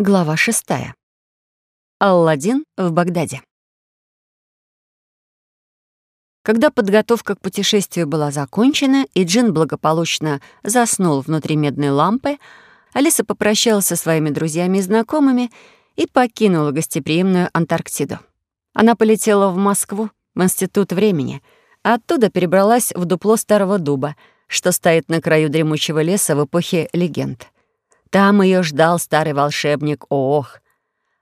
Глава шестая. Алладин в Багдаде. Когда подготовка к путешествию была закончена, и Джин благополучно заснул внутри медной лампы, Алиса попрощалась со своими друзьями и знакомыми и покинула гостеприимную Антарктиду. Она полетела в Москву, в Институт времени, а оттуда перебралась в дупло старого дуба, что стоит на краю дремучего леса в эпохе легенд — там ее ждал старый волшебник Ох.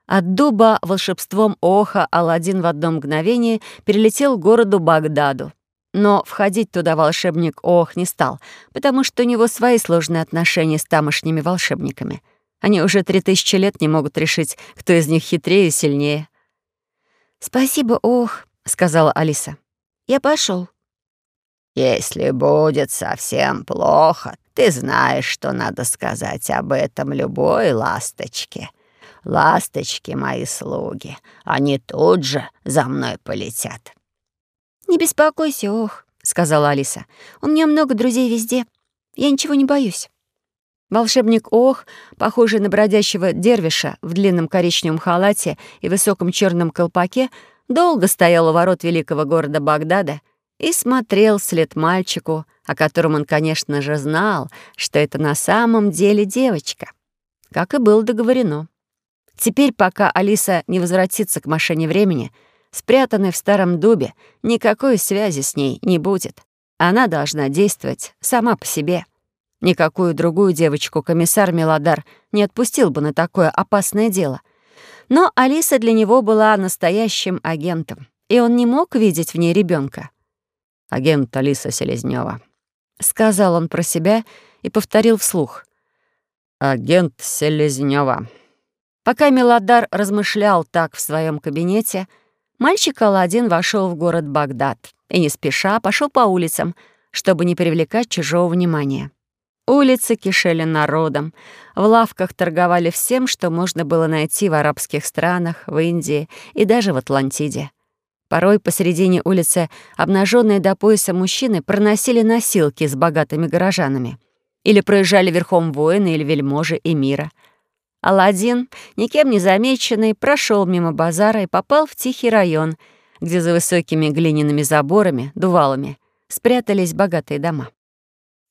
От дуба волшебством Оха Аладдин в одно мгновение перелетел к городу Багдаду. Но входить туда волшебник Ох не стал, потому что у него свои сложные отношения с тамошними волшебниками. Они уже три тысячи лет не могут решить, кто из них хитрее и сильнее. «Спасибо, Ох», — сказала Алиса. «Я пошел. «Если будет совсем плохо, ты знаешь, что надо сказать об этом любой ласточке. Ласточки мои слуги, они тут же за мной полетят». «Не беспокойся, ох», — сказала Алиса. «У меня много друзей везде. Я ничего не боюсь». Волшебник Ох, похожий на бродящего дервиша в длинном коричневом халате и высоком черном колпаке, долго стоял у ворот великого города Багдада и смотрел вслед мальчику, о котором он, конечно же, знал, что это на самом деле девочка. Как и было договорено. Теперь, пока Алиса не возвратится к машине времени, спрятанной в старом дубе, никакой связи с ней не будет. Она должна действовать сама по себе. Никакую другую девочку комиссар Мелодар не отпустил бы на такое опасное дело. Но Алиса для него была настоящим агентом, и он не мог видеть в ней ребенка агент Алиса Селезнева. Сказал он про себя и повторил вслух. «Агент Селезнева. Пока Мелодар размышлял так в своем кабинете, мальчик Аладдин вошел в город Багдад и не спеша пошел по улицам, чтобы не привлекать чужого внимания. Улицы кишели народом, в лавках торговали всем, что можно было найти в арабских странах, в Индии и даже в Атлантиде. Порой посередине улицы обнаженные до пояса мужчины проносили носилки с богатыми горожанами. Или проезжали верхом воины или вельможи эмира. Аладдин, никем не замеченный, прошел мимо базара и попал в тихий район, где за высокими глиняными заборами, дувалами, спрятались богатые дома.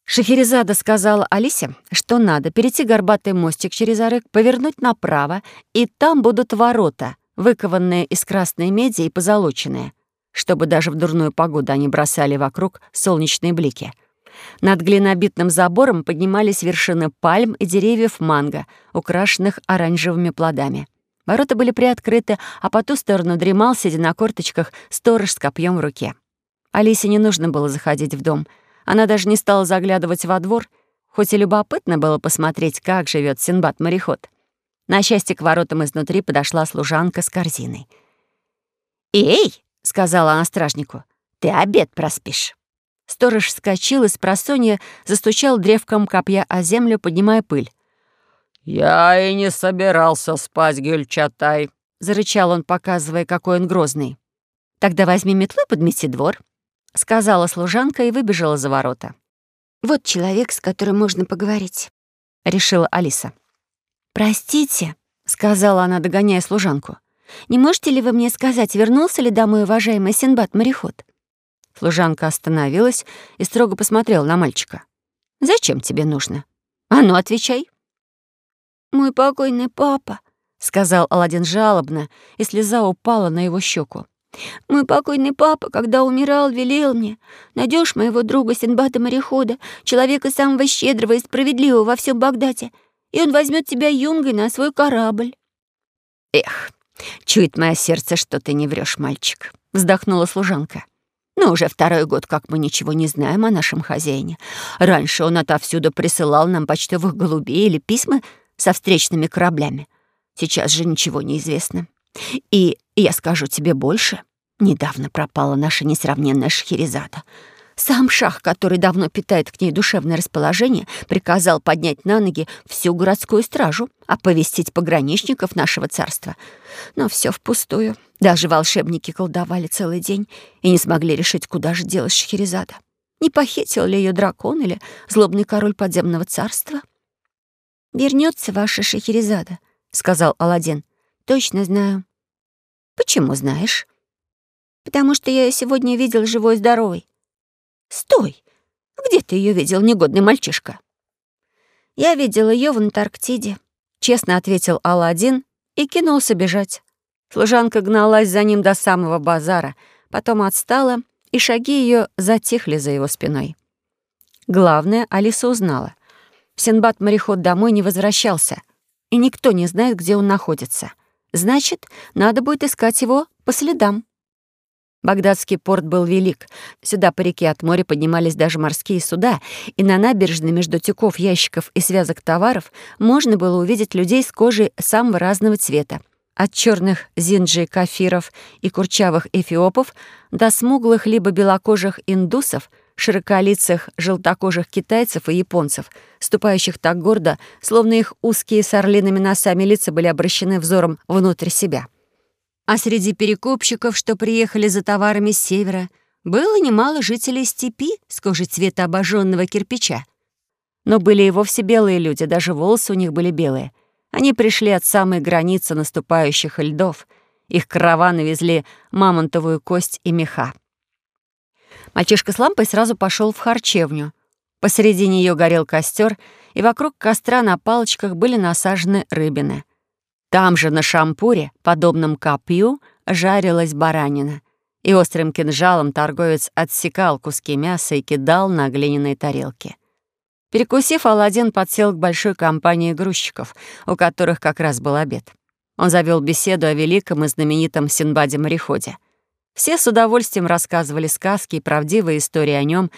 Шахерезада сказала Алисе, что надо перейти горбатый мостик через арык, повернуть направо, и там будут ворота — выкованные из красной меди и позолоченные, чтобы даже в дурную погоду они бросали вокруг солнечные блики. Над глинобитным забором поднимались вершины пальм и деревьев манго, украшенных оранжевыми плодами. Ворота были приоткрыты, а по ту сторону дремал, сидя на корточках, сторож с копьем в руке. Алисе не нужно было заходить в дом. Она даже не стала заглядывать во двор, хоть и любопытно было посмотреть, как живет Синбад-мореход. На счастье, к воротам изнутри подошла служанка с корзиной. «Эй!» — сказала она стражнику. «Ты обед проспишь». Сторож вскочил и с просонья застучал древком копья о землю, поднимая пыль. «Я и не собирался спать, Гюльчатай», — зарычал он, показывая, какой он грозный. «Тогда возьми метлу и подмети двор», — сказала служанка и выбежала за ворота. «Вот человек, с которым можно поговорить», — решила Алиса. «Простите», — сказала она, догоняя служанку. «Не можете ли вы мне сказать, вернулся ли домой уважаемый Синбад-мореход?» Служанка остановилась и строго посмотрела на мальчика. «Зачем тебе нужно? А ну, отвечай!» «Мой покойный папа», — сказал Аладдин жалобно, и слеза упала на его щеку. «Мой покойный папа, когда умирал, велел мне, найдешь моего друга Синбада-морехода, человека самого щедрого и справедливого во всем Багдаде, и он возьмет тебя юнгой на свой корабль». «Эх, чует мое сердце, что ты не врешь, мальчик», — вздохнула служанка. «Но уже второй год, как мы ничего не знаем о нашем хозяине. Раньше он отовсюду присылал нам почтовых голубей или письма со встречными кораблями. Сейчас же ничего не известно. И я скажу тебе больше. Недавно пропала наша несравненная Шахерезада. Сам шах, который давно питает к ней душевное расположение, приказал поднять на ноги всю городскую стражу, оповестить пограничников нашего царства. Но все впустую. Даже волшебники колдовали целый день и не смогли решить, куда же делать Шахерезада. Не похитил ли ее дракон или злобный король подземного царства? Вернется ваша Шахерезада?» — сказал Аладдин. «Точно знаю». «Почему знаешь?» «Потому что я сегодня видел живой-здоровой». «Стой! Где ты ее видел, негодный мальчишка?» «Я видел ее в Антарктиде», — честно ответил Аладдин и кинулся бежать. Служанка гналась за ним до самого базара, потом отстала, и шаги ее затихли за его спиной. Главное, Алиса узнала. Синбад-мореход домой не возвращался, и никто не знает, где он находится. Значит, надо будет искать его по следам. Багдадский порт был велик. Сюда по реке от моря поднимались даже морские суда, и на набережной между тюков, ящиков и связок товаров можно было увидеть людей с кожей самого разного цвета. От черных зинджи кафиров и курчавых эфиопов до смуглых либо белокожих индусов, широколицых желтокожих китайцев и японцев, ступающих так гордо, словно их узкие с орлиными носами лица были обращены взором внутрь себя. А среди перекупщиков, что приехали за товарами с севера, было немало жителей степи с кожей цвета обожженного кирпича. Но были и вовсе белые люди, даже волосы у них были белые. Они пришли от самой границы наступающих льдов. Их караваны везли мамонтовую кость и меха. Мальчишка с лампой сразу пошел в харчевню. Посреди нее горел костер, и вокруг костра на палочках были насажены рыбины — там же на шампуре, подобном копью, жарилась баранина, и острым кинжалом торговец отсекал куски мяса и кидал на глиняные тарелки. Перекусив, Аладдин подсел к большой компании грузчиков, у которых как раз был обед. Он завел беседу о великом и знаменитом Синбаде-мореходе. Все с удовольствием рассказывали сказки и правдивые истории о нем,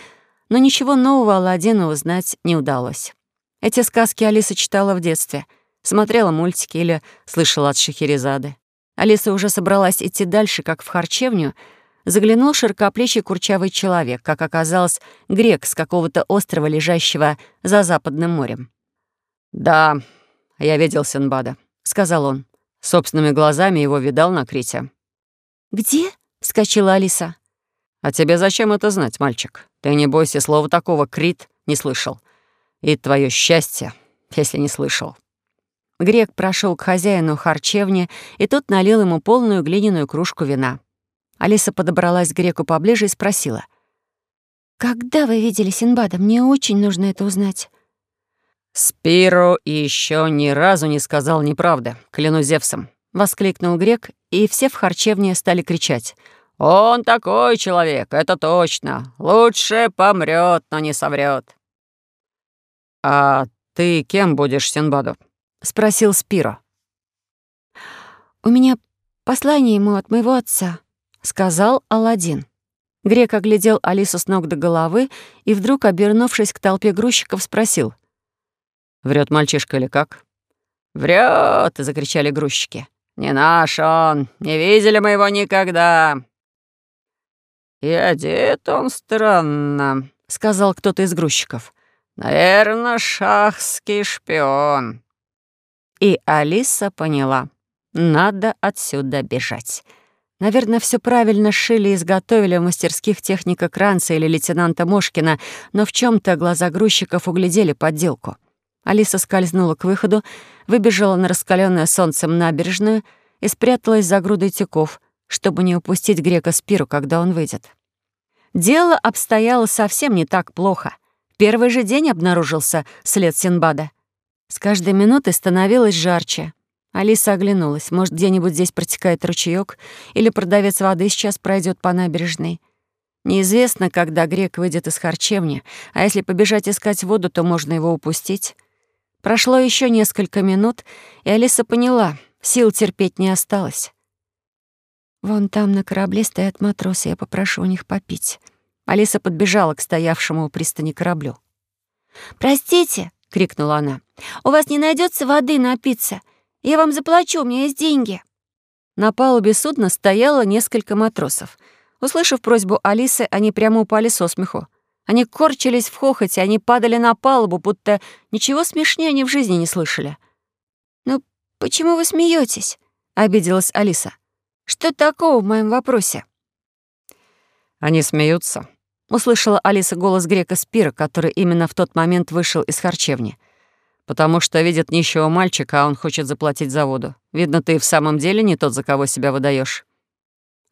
но ничего нового Аладдину узнать не удалось. Эти сказки Алиса читала в детстве — Смотрела мультики или слышала от Шахерезады. Алиса уже собралась идти дальше, как в харчевню, заглянул широкоплечий курчавый человек, как оказалось, грек с какого-то острова, лежащего за Западным морем. «Да, я видел Синбада», — сказал он. Собственными глазами его видал на Крите. «Где?» — вскочила Алиса. «А тебе зачем это знать, мальчик? Ты, не бойся, слова такого Крит не слышал. И твое счастье, если не слышал». Грек прошел к хозяину харчевни, и тот налил ему полную глиняную кружку вина. Алиса подобралась к греку поближе и спросила. «Когда вы видели Синбада? Мне очень нужно это узнать». «Спиро еще ни разу не сказал неправды, клянусь Зевсом», — воскликнул грек, и все в харчевне стали кричать. «Он такой человек, это точно. Лучше помрет, но не соврет. «А ты кем будешь Синбаду?» — спросил Спиро. «У меня послание ему от моего отца», — сказал Аладдин. Грек оглядел Алису с ног до головы и вдруг, обернувшись к толпе грузчиков, спросил. «Врет мальчишка или как?» «Врет!» — закричали грузчики. «Не наш он! Не видели мы его никогда!» «И одет он странно», — сказал кто-то из грузчиков. «Наверное, шахский шпион». И Алиса поняла. Надо отсюда бежать. Наверное, все правильно шили и изготовили в мастерских техника Кранца или лейтенанта Мошкина, но в чем то глаза грузчиков углядели подделку. Алиса скользнула к выходу, выбежала на раскаленное солнцем набережную и спряталась за грудой тюков, чтобы не упустить грека Спиру, когда он выйдет. Дело обстояло совсем не так плохо. Первый же день обнаружился след Синбада. С каждой минутой становилось жарче. Алиса оглянулась. Может, где-нибудь здесь протекает ручеёк, или продавец воды сейчас пройдет по набережной. Неизвестно, когда грек выйдет из харчевни, а если побежать искать воду, то можно его упустить. Прошло еще несколько минут, и Алиса поняла, сил терпеть не осталось. «Вон там на корабле стоят матросы, я попрошу у них попить». Алиса подбежала к стоявшему у пристани кораблю. «Простите», — крикнула она. «У вас не найдется воды напиться? Я вам заплачу, у меня есть деньги». На палубе судна стояло несколько матросов. Услышав просьбу Алисы, они прямо упали со смеху. Они корчились в хохоте, они падали на палубу, будто ничего смешнее они в жизни не слышали. «Ну, почему вы смеетесь? обиделась Алиса. «Что такого в моем вопросе?» «Они смеются, Услышала Алиса голос грека Спира, который именно в тот момент вышел из харчевни. «Потому что видит нищего мальчика, а он хочет заплатить за воду. Видно, ты в самом деле не тот, за кого себя выдаешь.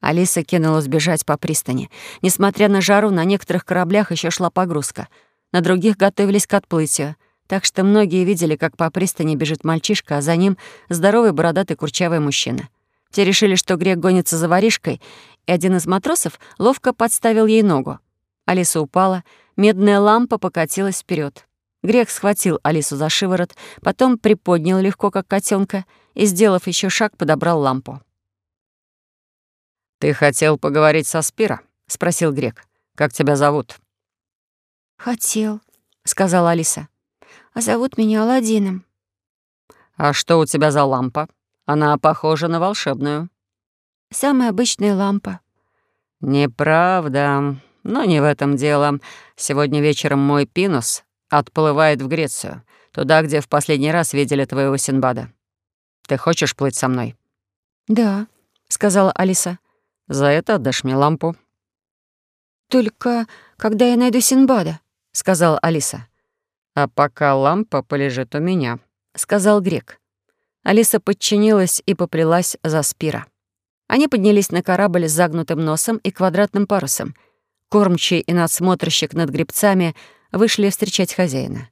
Алиса кинулась бежать по пристани. Несмотря на жару, на некоторых кораблях еще шла погрузка. На других готовились к отплытию. Так что многие видели, как по пристани бежит мальчишка, а за ним здоровый бородатый курчавый мужчина. Все решили, что грек гонится за воришкой, и один из матросов ловко подставил ей ногу. Алиса упала, медная лампа покатилась вперед. Грек схватил Алису за шиворот, потом приподнял легко, как котенка, и, сделав еще шаг, подобрал лампу. «Ты хотел поговорить со Спира?» — спросил Грек. «Как тебя зовут?» «Хотел», — сказала Алиса. «А зовут меня Аладдином». «А что у тебя за лампа? Она похожа на волшебную». «Самая обычная лампа». «Неправда. Но не в этом дело. Сегодня вечером мой Пинус отплывает в Грецию, туда, где в последний раз видели твоего Синбада. Ты хочешь плыть со мной?» «Да», — сказала Алиса. За это отдашь мне лампу». «Только когда я найду Синбада», — сказала Алиса. «А пока лампа полежит у меня», — сказал Грек. Алиса подчинилась и поплелась за Спира. Они поднялись на корабль с загнутым носом и квадратным парусом. Кормчий и надсмотрщик над гребцами вышли встречать хозяина.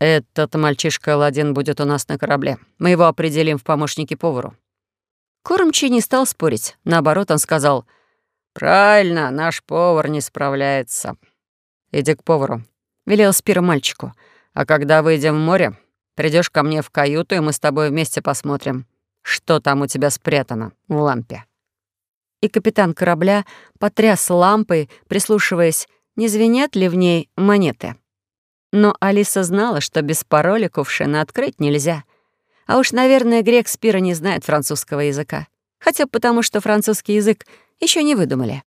«Этот мальчишка Аладдин будет у нас на корабле. Мы его определим в помощники повару», Кормчий не стал спорить. Наоборот, он сказал, «Правильно, наш повар не справляется. Иди к повару», — велел Спира мальчику. «А когда выйдем в море, придешь ко мне в каюту, и мы с тобой вместе посмотрим, что там у тебя спрятано в лампе». И капитан корабля потряс лампой, прислушиваясь, не звенят ли в ней монеты. Но Алиса знала, что без пароля кувшина открыть нельзя — а уж, наверное, грек Спира не знает французского языка. Хотя потому, что французский язык еще не выдумали.